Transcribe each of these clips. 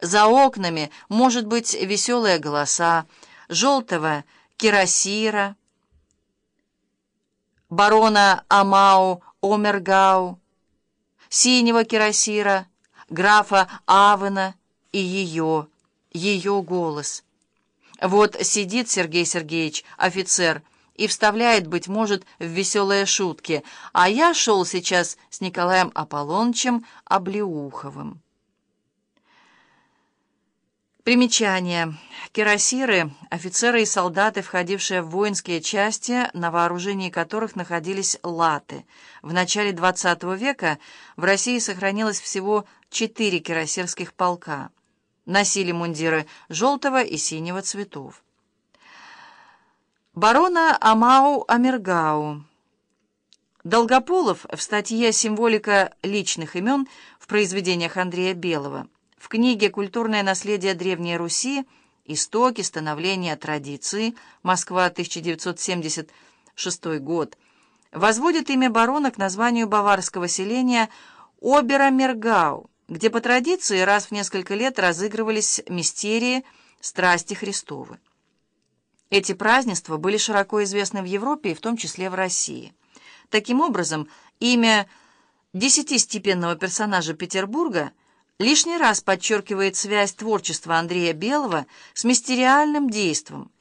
За окнами, может быть, веселые голоса, желтого кирасира, барона Амау Омергау, синего кирасира, графа Авена и ее, ее голос. Вот сидит Сергей Сергеевич, офицер, и вставляет, быть может, в веселые шутки, а я шел сейчас с Николаем Аполлонычем Облеуховым. Примечание. Кирасиры – офицеры и солдаты, входившие в воинские части, на вооружении которых находились латы. В начале XX века в России сохранилось всего четыре кирасирских полка. Носили мундиры желтого и синего цветов. Барона Амау Амиргау. Долгополов в статье «Символика личных имен» в произведениях Андрея Белого – в книге «Культурное наследие Древней Руси. Истоки становления традиции. Москва, 1976 год» возводит имя барона к названию баварского селения Обера-Мергау, где по традиции раз в несколько лет разыгрывались мистерии страсти Христовы. Эти празднества были широко известны в Европе и в том числе в России. Таким образом, имя десятистепенного персонажа Петербурга – лишний раз подчеркивает связь творчества Андрея Белого с мистериальным действом.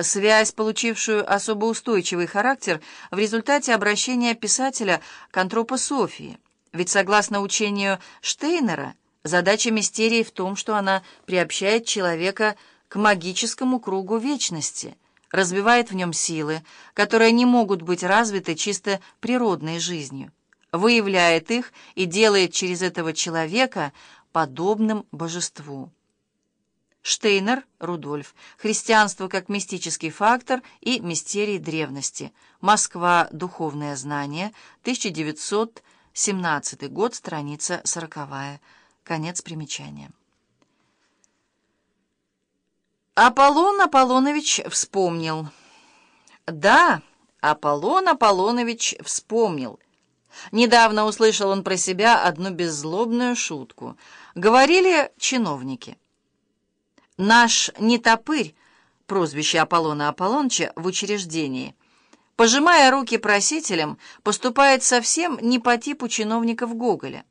Связь, получившую особо устойчивый характер в результате обращения писателя к антропософии. Ведь согласно учению Штейнера, задача мистерии в том, что она приобщает человека к магическому кругу вечности, развивает в нем силы, которые не могут быть развиты чисто природной жизнью выявляет их и делает через этого человека подобным божеству. Штейнер, Рудольф. Христианство как мистический фактор и мистерии древности. Москва. Духовное знание. 1917 год. Страница 40. Конец примечания. Аполлон Аполлонович вспомнил. Да, Аполлон Аполлонович вспомнил. Недавно услышал он про себя одну беззлобную шутку. Говорили чиновники. «Наш нетопырь», прозвище Аполлона Аполлонча в учреждении, пожимая руки просителям, поступает совсем не по типу чиновников Гоголя.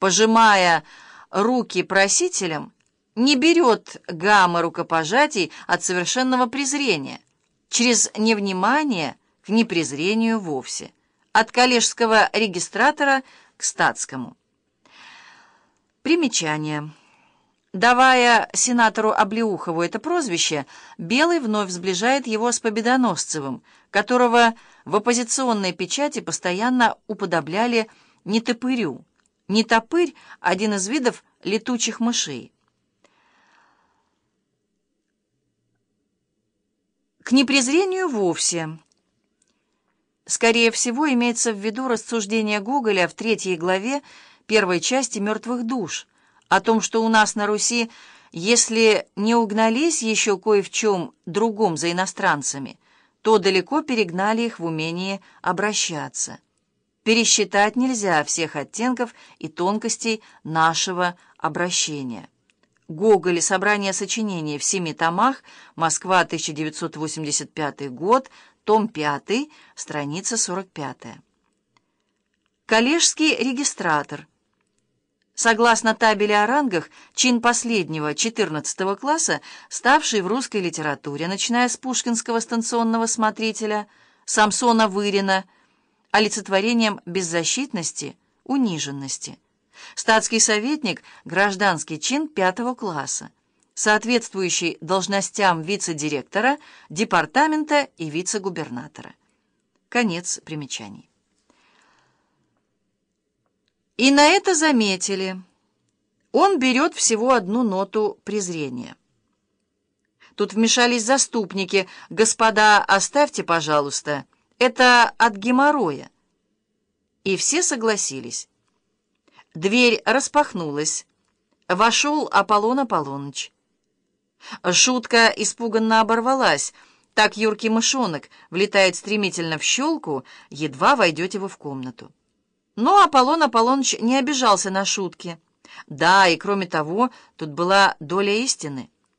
Пожимая руки просителям, не берет гамма рукопожатий от совершенного презрения, через невнимание к непрезрению вовсе от коллежского регистратора к статскому. Примечание. Давая сенатору Облеухову это прозвище, Белый вновь сближает его с Победоносцевым, которого в оппозиционной печати постоянно уподобляли нетопырю. Нетопырь — один из видов летучих мышей. К непрезрению вовсе — Скорее всего, имеется в виду рассуждение Гоголя в третьей главе первой части «Мертвых душ» о том, что у нас на Руси, если не угнались еще кое в чем другом за иностранцами, то далеко перегнали их в умении обращаться. Пересчитать нельзя всех оттенков и тонкостей нашего обращения. Гоголь. Собрание сочинений в семи томах. Москва, 1985 год том 5, страница 45. Коллежский регистратор. Согласно табели о рангах, чин последнего 14 класса, ставший в русской литературе, начиная с пушкинского станционного смотрителя, Самсона Вырина, олицетворением беззащитности, униженности. Статский советник – гражданский чин пятого класса соответствующий должностям вице-директора, департамента и вице-губернатора. Конец примечаний. И на это заметили. Он берет всего одну ноту презрения. Тут вмешались заступники. «Господа, оставьте, пожалуйста, это от геморроя». И все согласились. Дверь распахнулась. Вошел Аполлон Аполлоныч. Шутка испуганно оборвалась. Так юркий мышонок влетает стремительно в щелку, едва войдете вы в комнату. Но Аполлон Аполлоныч не обижался на шутки. Да, и кроме того, тут была доля истины.